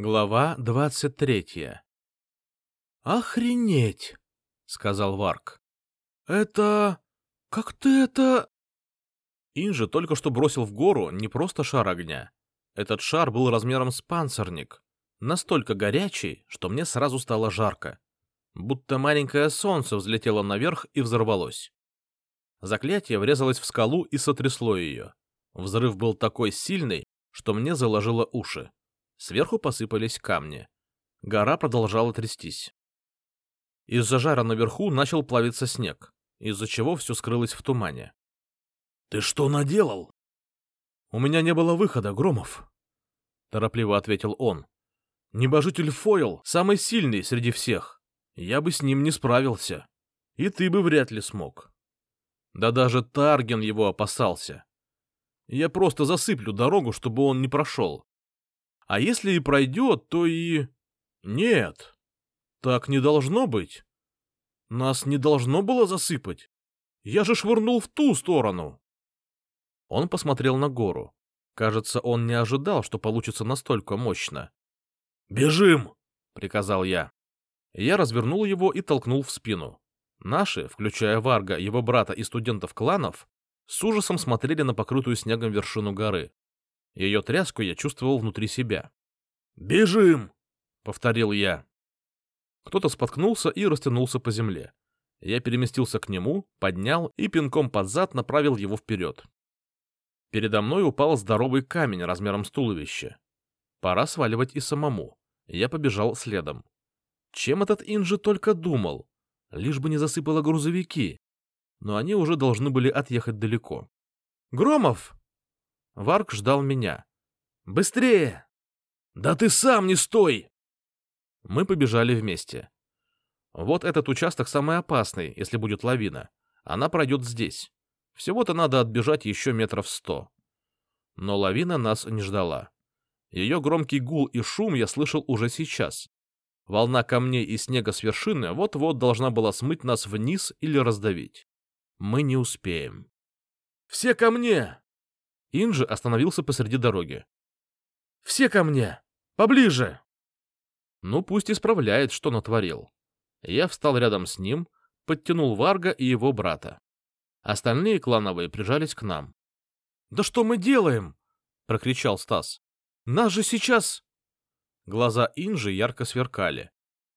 Глава двадцать третья. «Охренеть!» — сказал Варк. «Это... как ты это...» Инжи только что бросил в гору не просто шар огня. Этот шар был размером с панцирник, настолько горячий, что мне сразу стало жарко. Будто маленькое солнце взлетело наверх и взорвалось. Заклятие врезалось в скалу и сотрясло ее. Взрыв был такой сильный, что мне заложило уши. Сверху посыпались камни. Гора продолжала трястись. Из-за жара наверху начал плавиться снег, из-за чего все скрылось в тумане. — Ты что наделал? — У меня не было выхода, Громов, — торопливо ответил он. — Небожитель Фойл самый сильный среди всех. Я бы с ним не справился. И ты бы вряд ли смог. Да даже Тарген его опасался. Я просто засыплю дорогу, чтобы он не прошел. А если и пройдет, то и... Нет, так не должно быть. Нас не должно было засыпать. Я же швырнул в ту сторону. Он посмотрел на гору. Кажется, он не ожидал, что получится настолько мощно. «Бежим!» — приказал я. Я развернул его и толкнул в спину. Наши, включая Варга, его брата и студентов кланов, с ужасом смотрели на покрытую снегом вершину горы. Ее тряску я чувствовал внутри себя. «Бежим!» — повторил я. Кто-то споткнулся и растянулся по земле. Я переместился к нему, поднял и пинком под зад направил его вперед. Передо мной упал здоровый камень размером с туловище. Пора сваливать и самому. Я побежал следом. Чем этот Инжи только думал? Лишь бы не засыпало грузовики. Но они уже должны были отъехать далеко. «Громов!» Варк ждал меня. «Быстрее!» «Да ты сам не стой!» Мы побежали вместе. Вот этот участок самый опасный, если будет лавина. Она пройдет здесь. Всего-то надо отбежать еще метров сто. Но лавина нас не ждала. Ее громкий гул и шум я слышал уже сейчас. Волна камней и снега с вершины вот-вот должна была смыть нас вниз или раздавить. Мы не успеем. «Все ко мне!» Инжи остановился посреди дороги. «Все ко мне! Поближе!» Ну, пусть исправляет, что натворил. Я встал рядом с ним, подтянул Варга и его брата. Остальные клановые прижались к нам. «Да что мы делаем?» — прокричал Стас. «Нас же сейчас...» Глаза Инжи ярко сверкали.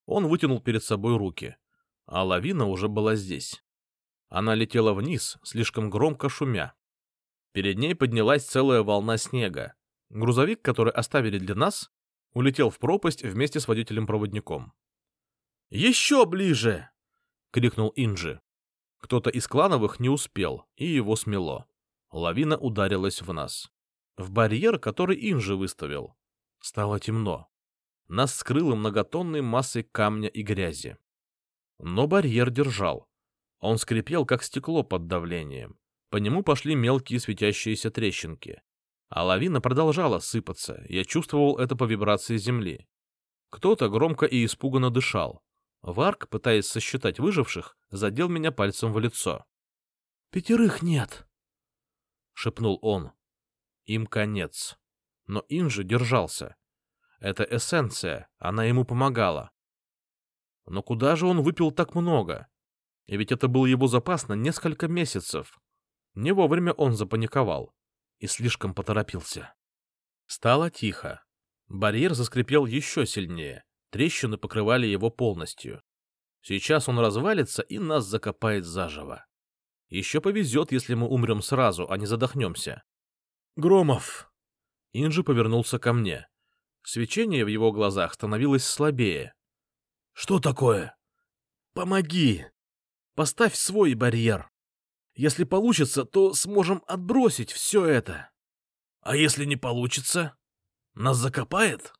Он вытянул перед собой руки. А лавина уже была здесь. Она летела вниз, слишком громко шумя. Перед ней поднялась целая волна снега. Грузовик, который оставили для нас, улетел в пропасть вместе с водителем-проводником. «Еще ближе!» — крикнул Инджи. Кто-то из клановых не успел, и его смело. Лавина ударилась в нас. В барьер, который Инжи выставил. Стало темно. Нас скрыло многотонной массой камня и грязи. Но барьер держал. Он скрипел, как стекло под давлением. По нему пошли мелкие светящиеся трещинки. А лавина продолжала сыпаться, я чувствовал это по вибрации земли. Кто-то громко и испуганно дышал. Варк, пытаясь сосчитать выживших, задел меня пальцем в лицо. — Пятерых нет, — шепнул он. Им конец. Но Инжи держался. Это эссенция, она ему помогала. Но куда же он выпил так много? И ведь это был его запас на несколько месяцев. Не вовремя он запаниковал и слишком поторопился. Стало тихо. Барьер заскрипел еще сильнее, трещины покрывали его полностью. Сейчас он развалится и нас закопает заживо. Еще повезет, если мы умрем сразу, а не задохнемся. «Громов!» Инжи повернулся ко мне. Свечение в его глазах становилось слабее. «Что такое? Помоги! Поставь свой барьер!» Если получится, то сможем отбросить все это. А если не получится? Нас закопает?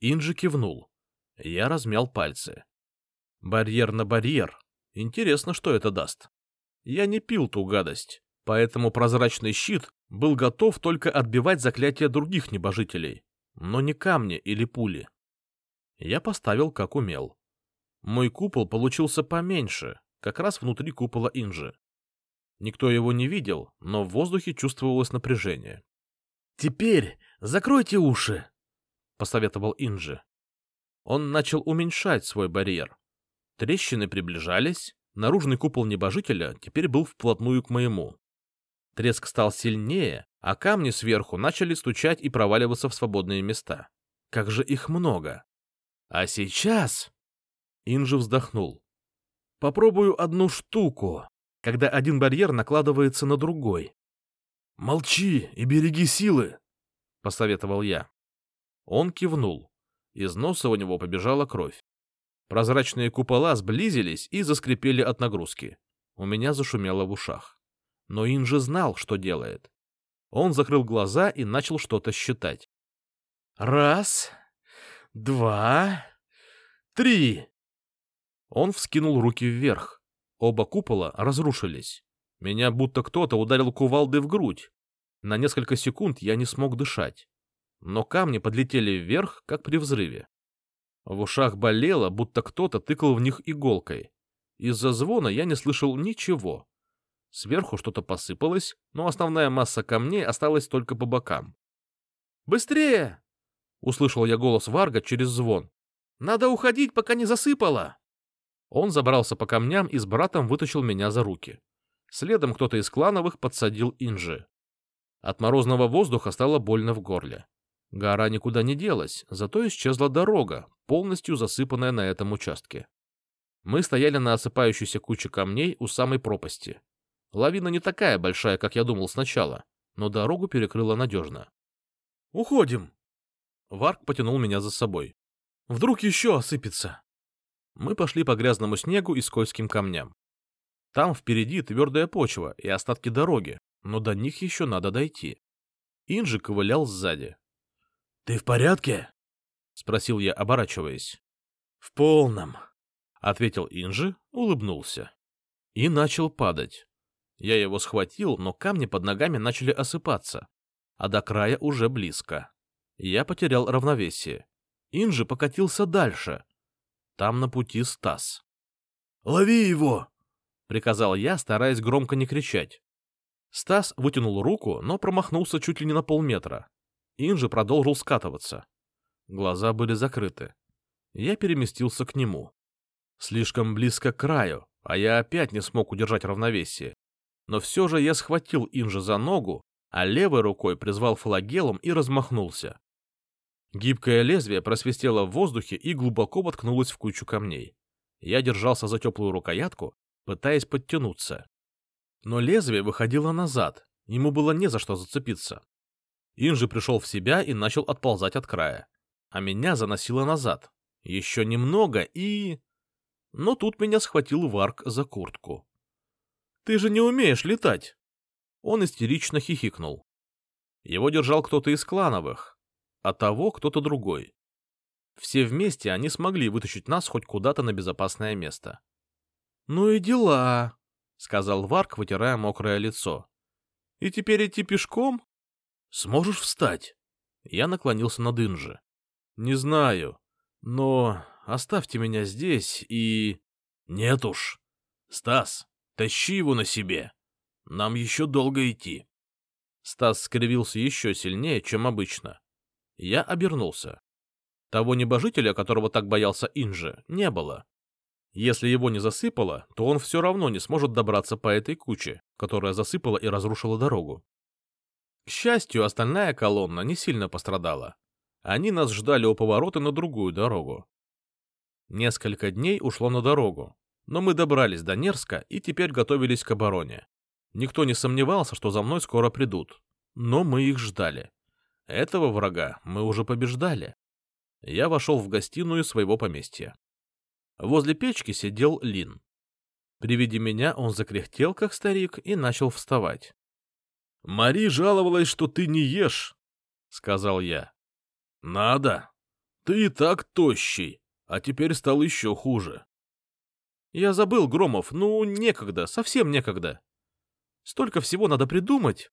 Инджи кивнул. Я размял пальцы. Барьер на барьер. Интересно, что это даст. Я не пил ту гадость, поэтому прозрачный щит был готов только отбивать заклятия других небожителей, но не камни или пули. Я поставил как умел. Мой купол получился поменьше, как раз внутри купола Инжи. Никто его не видел, но в воздухе чувствовалось напряжение. «Теперь закройте уши!» посоветовал Инджи. Он начал уменьшать свой барьер. Трещины приближались, наружный купол небожителя теперь был вплотную к моему. Треск стал сильнее, а камни сверху начали стучать и проваливаться в свободные места. Как же их много! А сейчас... Инжи вздохнул. Попробую одну штуку, когда один барьер накладывается на другой. «Молчи и береги силы», — посоветовал я. Он кивнул. Из носа у него побежала кровь. Прозрачные купола сблизились и заскрипели от нагрузки. У меня зашумело в ушах. Но Инжи знал, что делает. Он закрыл глаза и начал что-то считать. «Раз, два, три!» Он вскинул руки вверх. Оба купола разрушились. Меня будто кто-то ударил кувалдой в грудь. На несколько секунд я не смог дышать. Но камни подлетели вверх, как при взрыве. В ушах болело, будто кто-то тыкал в них иголкой. Из-за звона я не слышал ничего. Сверху что-то посыпалось, но основная масса камней осталась только по бокам. «Быстрее!» — услышал я голос Варга через звон. «Надо уходить, пока не засыпало!» Он забрался по камням и с братом вытащил меня за руки. Следом кто-то из клановых подсадил Инжи. От морозного воздуха стало больно в горле. Гора никуда не делась, зато исчезла дорога, полностью засыпанная на этом участке. Мы стояли на осыпающейся куче камней у самой пропасти. Лавина не такая большая, как я думал сначала, но дорогу перекрыла надежно. «Уходим!» Варк потянул меня за собой. «Вдруг еще осыпется!» Мы пошли по грязному снегу и скользким камням. Там впереди твердая почва и остатки дороги, но до них еще надо дойти. Инжи ковылял сзади. — Ты в порядке? — спросил я, оборачиваясь. — В полном, — ответил Инжи, улыбнулся. И начал падать. Я его схватил, но камни под ногами начали осыпаться, а до края уже близко. Я потерял равновесие. Инжи покатился дальше, там на пути Стас. «Лови его!» — приказал я, стараясь громко не кричать. Стас вытянул руку, но промахнулся чуть ли не на полметра. Инжи продолжил скатываться. Глаза были закрыты. Я переместился к нему. Слишком близко к краю, а я опять не смог удержать равновесие. Но все же я схватил Инжи за ногу, а левой рукой призвал флагелом и размахнулся. Гибкое лезвие просвистело в воздухе и глубоко воткнулось в кучу камней. Я держался за теплую рукоятку, пытаясь подтянуться. Но лезвие выходило назад, ему было не за что зацепиться. Инжи пришел в себя и начал отползать от края. А меня заносило назад. Еще немного и... Но тут меня схватил Варк за куртку. «Ты же не умеешь летать!» Он истерично хихикнул. Его держал кто-то из клановых, а того кто-то другой. Все вместе они смогли вытащить нас хоть куда-то на безопасное место. — Ну и дела, — сказал Варк, вытирая мокрое лицо. — И теперь идти пешком? — Сможешь встать? Я наклонился над Инжи. — Не знаю, но оставьте меня здесь и... — Нет уж. Стас, тащи его на себе. Нам еще долго идти. Стас скривился еще сильнее, чем обычно. Я обернулся. Того небожителя, которого так боялся Инжи, не было. Если его не засыпало, то он все равно не сможет добраться по этой куче, которая засыпала и разрушила дорогу. К счастью, остальная колонна не сильно пострадала. Они нас ждали у поворота на другую дорогу. Несколько дней ушло на дорогу, но мы добрались до Нерска и теперь готовились к обороне. Никто не сомневался, что за мной скоро придут, но мы их ждали. Этого врага мы уже побеждали. Я вошел в гостиную своего поместья. Возле печки сидел Лин. При виде меня он закряхтел, как старик, и начал вставать. — Мари жаловалась, что ты не ешь, — сказал я. — Надо. Ты и так тощий, а теперь стал еще хуже. — Я забыл, Громов, ну, некогда, совсем некогда. Столько всего надо придумать.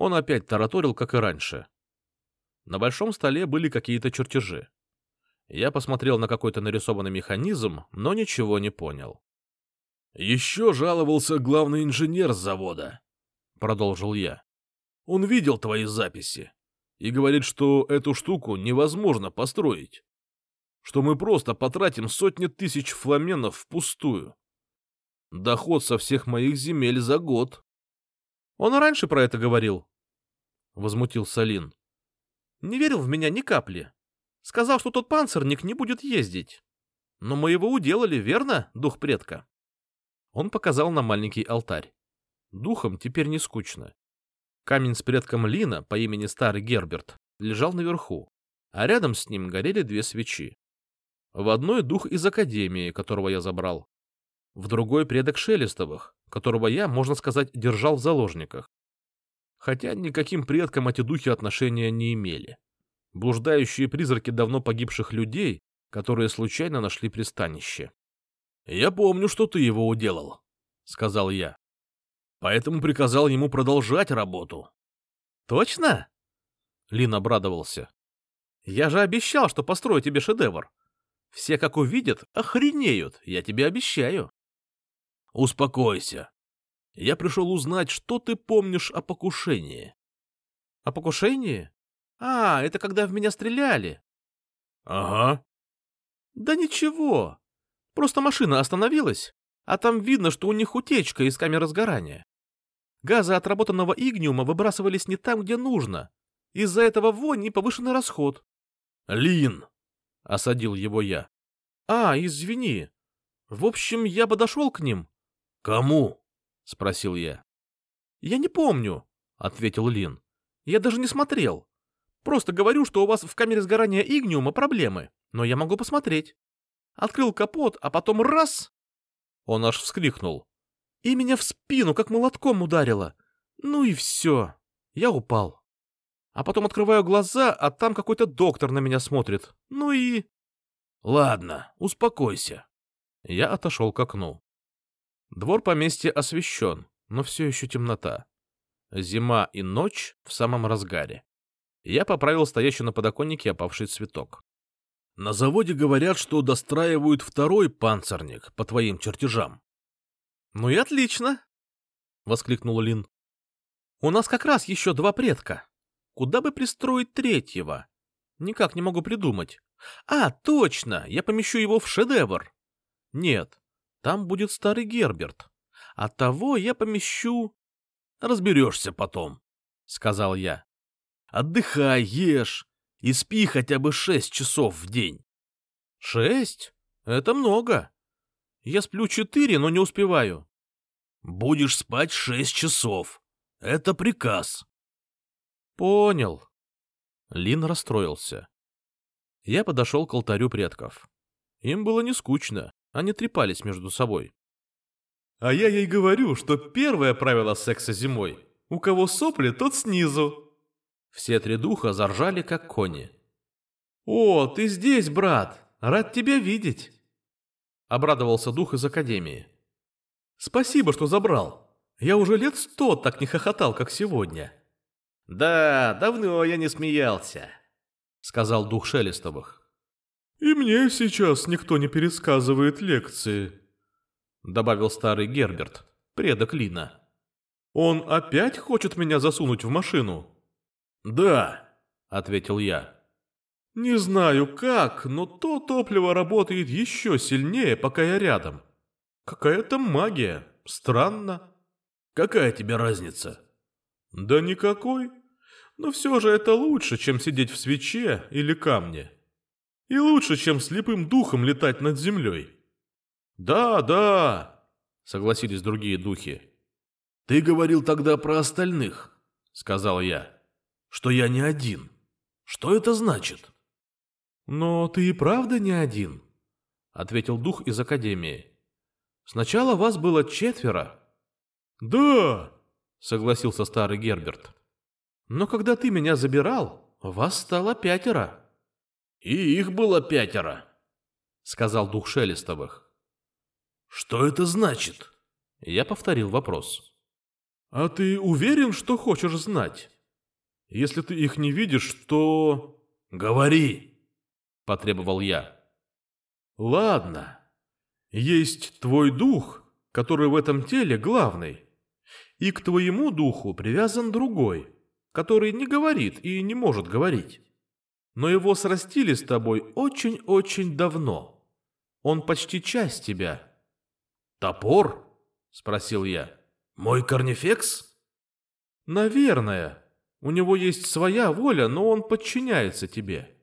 Он опять тараторил, как и раньше. На большом столе были какие-то чертежи. Я посмотрел на какой-то нарисованный механизм, но ничего не понял. «Еще жаловался главный инженер завода», — продолжил я. «Он видел твои записи. и говорит, что эту штуку невозможно построить, что мы просто потратим сотни тысяч фламенов впустую. Доход со всех моих земель за год. Он раньше про это говорил, — возмутился Лин. Не верил в меня ни капли. Сказал, что тот панцирник не будет ездить. Но мы его уделали, верно, дух предка? Он показал на маленький алтарь. Духом теперь не скучно. Камень с предком Лина по имени Старый Герберт лежал наверху, а рядом с ним горели две свечи. В одной дух из Академии, которого я забрал. В другой предок Шелестовых, которого я, можно сказать, держал в заложниках. Хотя никаким предкам эти духи отношения не имели. Блуждающие призраки давно погибших людей, которые случайно нашли пристанище. — Я помню, что ты его уделал, — сказал я поэтому приказал ему продолжать работу. Точно? Лин обрадовался. Я же обещал, что построю тебе шедевр. Все, как увидят, охренеют, я тебе обещаю. Успокойся. Я пришел узнать, что ты помнишь о покушении. О покушении? А, это когда в меня стреляли. Ага. Да ничего. Просто машина остановилась, а там видно, что у них утечка из камеры сгорания. Газы отработанного игниума выбрасывались не там, где нужно. Из-за этого вонь и повышенный расход. «Лин!» — осадил его я. «А, извини. В общем, я подошел к ним». «Кому?» — спросил я. «Я не помню», — ответил Лин. «Я даже не смотрел. Просто говорю, что у вас в камере сгорания игниума проблемы, но я могу посмотреть». Открыл капот, а потом раз... Он аж вскрикнул и меня в спину как молотком ударило. Ну и все. Я упал. А потом открываю глаза, а там какой-то доктор на меня смотрит. Ну и... Ладно, успокойся. Я отошел к окну. Двор поместья освещен, но все еще темнота. Зима и ночь в самом разгаре. Я поправил стоящий на подоконнике опавший цветок. На заводе говорят, что достраивают второй панцирник по твоим чертежам. «Ну и отлично!» — воскликнул Лин. «У нас как раз еще два предка. Куда бы пристроить третьего? Никак не могу придумать. А, точно! Я помещу его в шедевр. Нет, там будет старый Герберт. А того я помещу... Разберешься потом, — сказал я. Отдыхай, ешь и спи хотя бы шесть часов в день. Шесть? Это много. Я сплю четыре, но не успеваю. Будешь спать шесть часов. Это приказ. Понял. Лин расстроился. Я подошел к алтарю предков. Им было не скучно, они трепались между собой. А я ей говорю, что первое правило секса зимой — у кого сопли, тот снизу. Все три духа заржали, как кони. «О, ты здесь, брат! Рад тебя видеть!» Обрадовался дух из Академии. Спасибо, что забрал. Я уже лет сто так не хохотал, как сегодня. Да, давно я не смеялся, сказал дух Шелестовых. И мне сейчас никто не пересказывает лекции, добавил старый Герберт, предок Лина. Он опять хочет меня засунуть в машину? Да, ответил я. Не знаю как, но то топливо работает еще сильнее, пока я рядом. Какая-то магия. Странно. Какая тебе разница? Да никакой. Но все же это лучше, чем сидеть в свече или камне. И лучше, чем слепым духом летать над землей. Да, да, согласились другие духи. Ты говорил тогда про остальных, сказал я. Что я не один. Что это значит? Но ты и правда не один, ответил дух из Академии. Сначала вас было четверо. Да, согласился старый Герберт. Но когда ты меня забирал, вас стало пятеро. И их было пятеро, сказал дух Шелестовых. Что это значит? Я повторил вопрос. А ты уверен, что хочешь знать? Если ты их не видишь, то... Говори, потребовал я. Ладно, есть твой дух, который в этом теле главный, и к твоему духу привязан другой, который не говорит и не может говорить. Но его срастили с тобой очень-очень давно. Он почти часть тебя. Топор? Спросил я. Мой корнифекс? Наверное. У него есть своя воля, но он подчиняется тебе.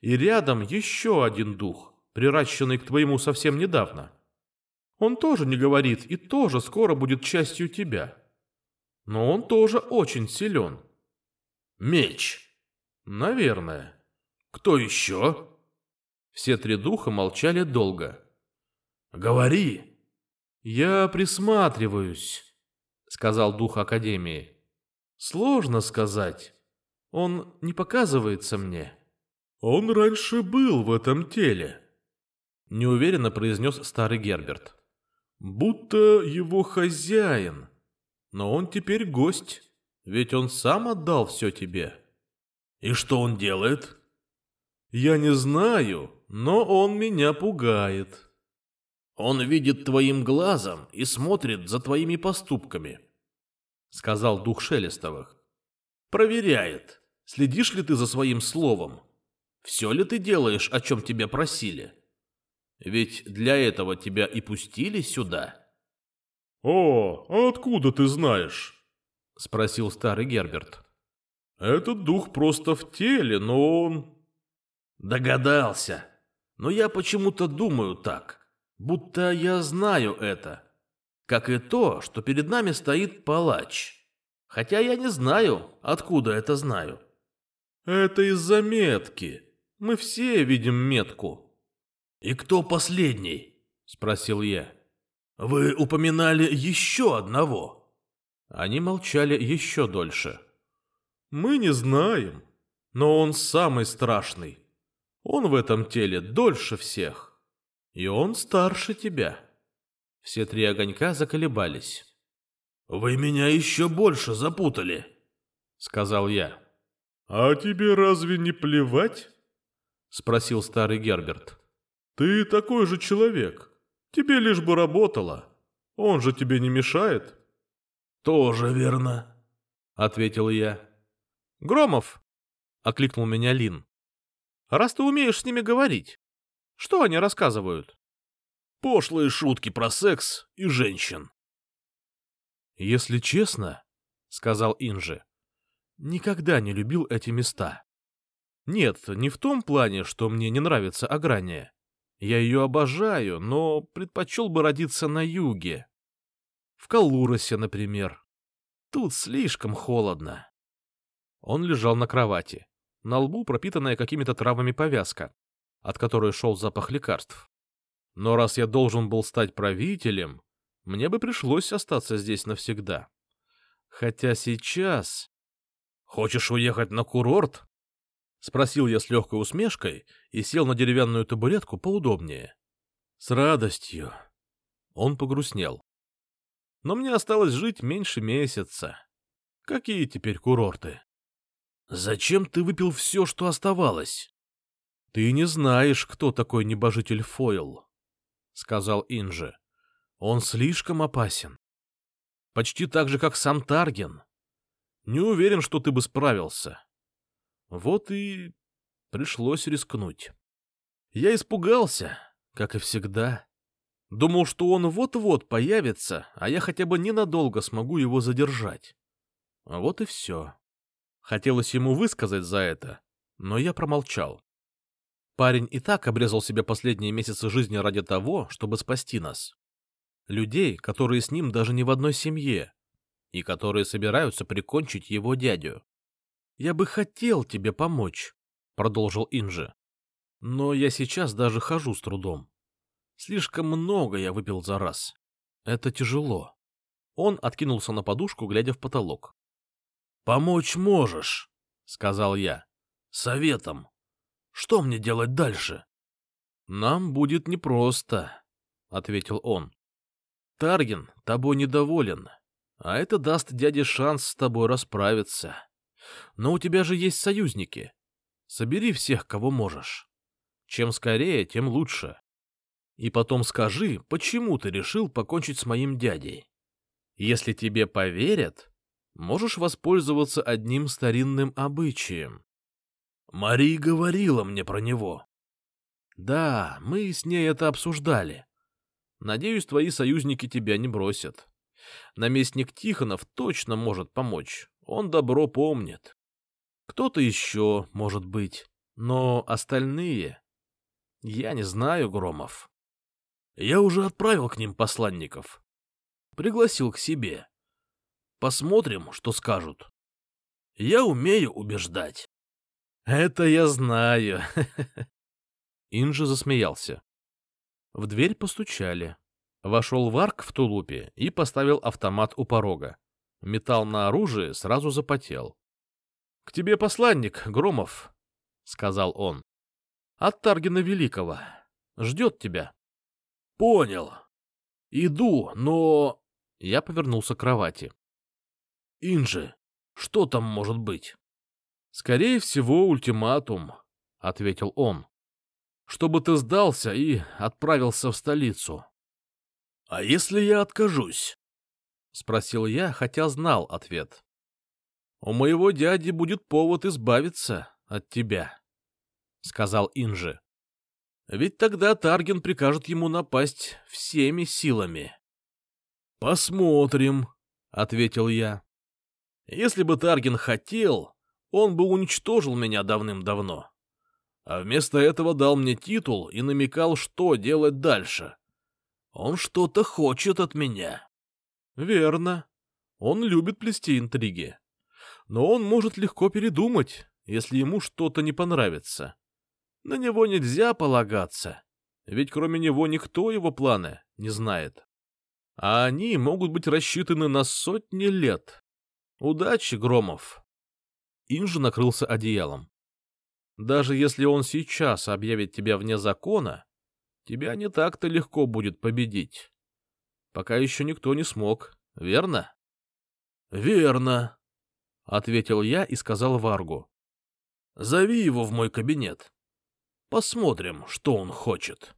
И рядом еще один дух, приращенный к твоему совсем недавно. Он тоже не говорит и тоже скоро будет частью тебя. Но он тоже очень силен. Меч. Наверное. Кто еще? Все три духа молчали долго. Говори. Я присматриваюсь, сказал дух Академии. Сложно сказать. Он не показывается мне. Он раньше был в этом теле, неуверенно произнес старый Герберт. Будто его хозяин. Но он теперь гость, ведь он сам отдал все тебе. И что он делает? Я не знаю, но он меня пугает. Он видит твоим глазом и смотрит за твоими поступками, сказал дух Шелестовых. Проверяет, следишь ли ты за своим словом. Все ли ты делаешь, о чем тебя просили? Ведь для этого тебя и пустили сюда. О, а откуда ты знаешь? спросил старый Герберт. Этот дух просто в теле, но он Догадался. Но я почему-то думаю так, будто я знаю это. Как и то, что перед нами стоит палач. Хотя я не знаю, откуда это знаю. Это из-за метки. Мы все видим метку. И кто последний? Спросил я. Вы упоминали еще одного. Они молчали еще дольше. Мы не знаем, но он самый страшный. Он в этом теле дольше всех. И он старше тебя. Все три огонька заколебались. «Вы меня еще больше запутали», — сказал я. «А тебе разве не плевать?» — спросил старый Герберт. «Ты такой же человек. Тебе лишь бы работало. Он же тебе не мешает». «Тоже верно», — ответил я. «Громов!» — окликнул меня Лин. Раз ты умеешь с ними говорить, что они рассказывают? Пошлые шутки про секс и женщин. Если честно, — сказал Инжи, — никогда не любил эти места. Нет, не в том плане, что мне не нравится Аграния. Я ее обожаю, но предпочел бы родиться на юге. В Калуросе, например. Тут слишком холодно. Он лежал на кровати. На лбу пропитанная какими-то травами повязка, от которой шел запах лекарств. Но раз я должен был стать правителем, мне бы пришлось остаться здесь навсегда. Хотя сейчас... «Хочешь уехать на курорт?» — спросил я с легкой усмешкой и сел на деревянную табуретку поудобнее. «С радостью». Он погрустнел. «Но мне осталось жить меньше месяца. Какие теперь курорты?» Зачем ты выпил все, что оставалось? — Ты не знаешь, кто такой небожитель Фойл, — сказал Инжи. — Он слишком опасен. Почти так же, как сам Тарген. Не уверен, что ты бы справился. Вот и пришлось рискнуть. Я испугался, как и всегда. Думал, что он вот-вот появится, а я хотя бы ненадолго смогу его задержать. Вот и все. Хотелось ему высказать за это, но я промолчал. Парень и так обрезал себе последние месяцы жизни ради того, чтобы спасти нас. Людей, которые с ним даже не в одной семье, и которые собираются прикончить его дядю. «Я бы хотел тебе помочь», — продолжил Инжи. «Но я сейчас даже хожу с трудом. Слишком много я выпил за раз. Это тяжело». Он откинулся на подушку, глядя в потолок. «Помочь можешь», — сказал я. «Советом. Что мне делать дальше?» «Нам будет непросто», — ответил он. «Тарген тобой недоволен, а это даст дяде шанс с тобой расправиться. Но у тебя же есть союзники. Собери всех, кого можешь. Чем скорее, тем лучше. И потом скажи, почему ты решил покончить с моим дядей. Если тебе поверят, можешь воспользоваться одним старинным обычаем. Мари говорила мне про него. Да, мы с ней это обсуждали. Надеюсь, твои союзники тебя не бросят. Наместник Тихонов точно может помочь. Он добро помнит. Кто-то еще, может быть. Но остальные... Я не знаю, Громов. Я уже отправил к ним посланников. Пригласил к себе. Посмотрим, что скажут. Я умею убеждать. Это я знаю. Инжи засмеялся. В дверь постучали. Вошел Варк в тулупе и поставил автомат у порога. Металл на оружие сразу запотел. — К тебе посланник, Громов, — сказал он. — От Таргина Великого. Ждет тебя. — Понял. Иду, но... Я повернулся к кровати. — Инжи, что там может быть? — Скорее всего, ультиматум, — ответил он. — Чтобы ты сдался и отправился в столицу. — А если я откажусь? — спросил я, хотя знал ответ. — У моего дяди будет повод избавиться от тебя, — сказал Инжи. — Ведь тогда Тарген прикажет ему напасть всеми силами. — Посмотрим, — ответил я. — Если бы Тарген хотел, он бы уничтожил меня давным-давно. А вместо этого дал мне титул и намекал, что делать дальше. Он что-то хочет от меня. Верно. Он любит плести интриги. Но он может легко передумать, если ему что-то не понравится. На него нельзя полагаться, ведь кроме него никто его планы не знает. А они могут быть рассчитаны на сотни лет. Удачи, Громов. Инжи накрылся одеялом. Даже если он сейчас объявит тебя вне закона, тебя не так-то легко будет победить. Пока еще никто не смог, верно? — Верно, — ответил я и сказал Варгу. — Зови его в мой кабинет. Посмотрим, что он хочет.